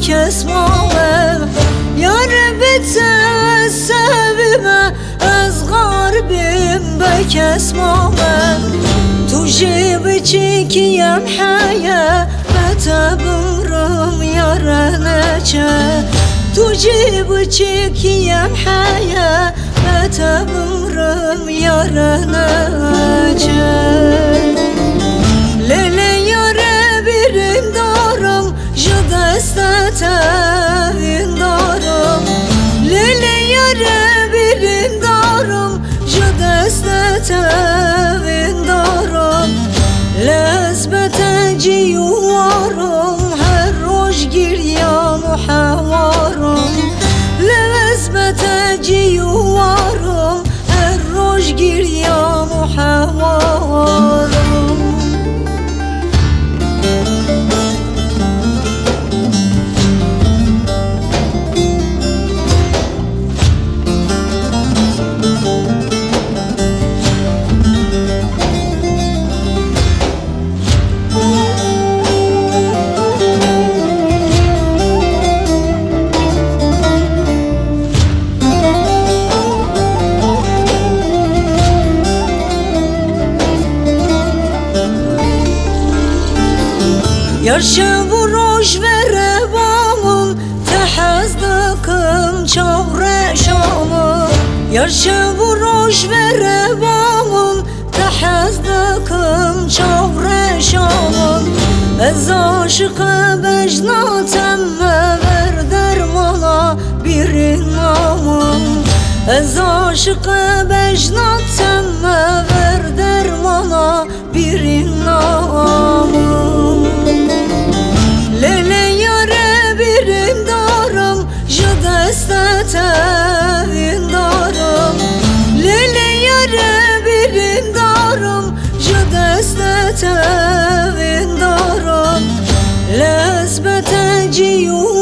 kesmame Yar bete sevime Ez garbim bekesmame Tu jib çekiyem haye Bete bımrım yareneçe Tu jib çekiyem haye Bete bımrım yareneçe de um Yarşı vuruş ve revamın Tehezdıkım çavre şamı Yarşı vuruş ve revamın Tehezdıkım çavre şamı Ez aşıkı becnatem ver dermana bir namım لذت دارم. لذت جیون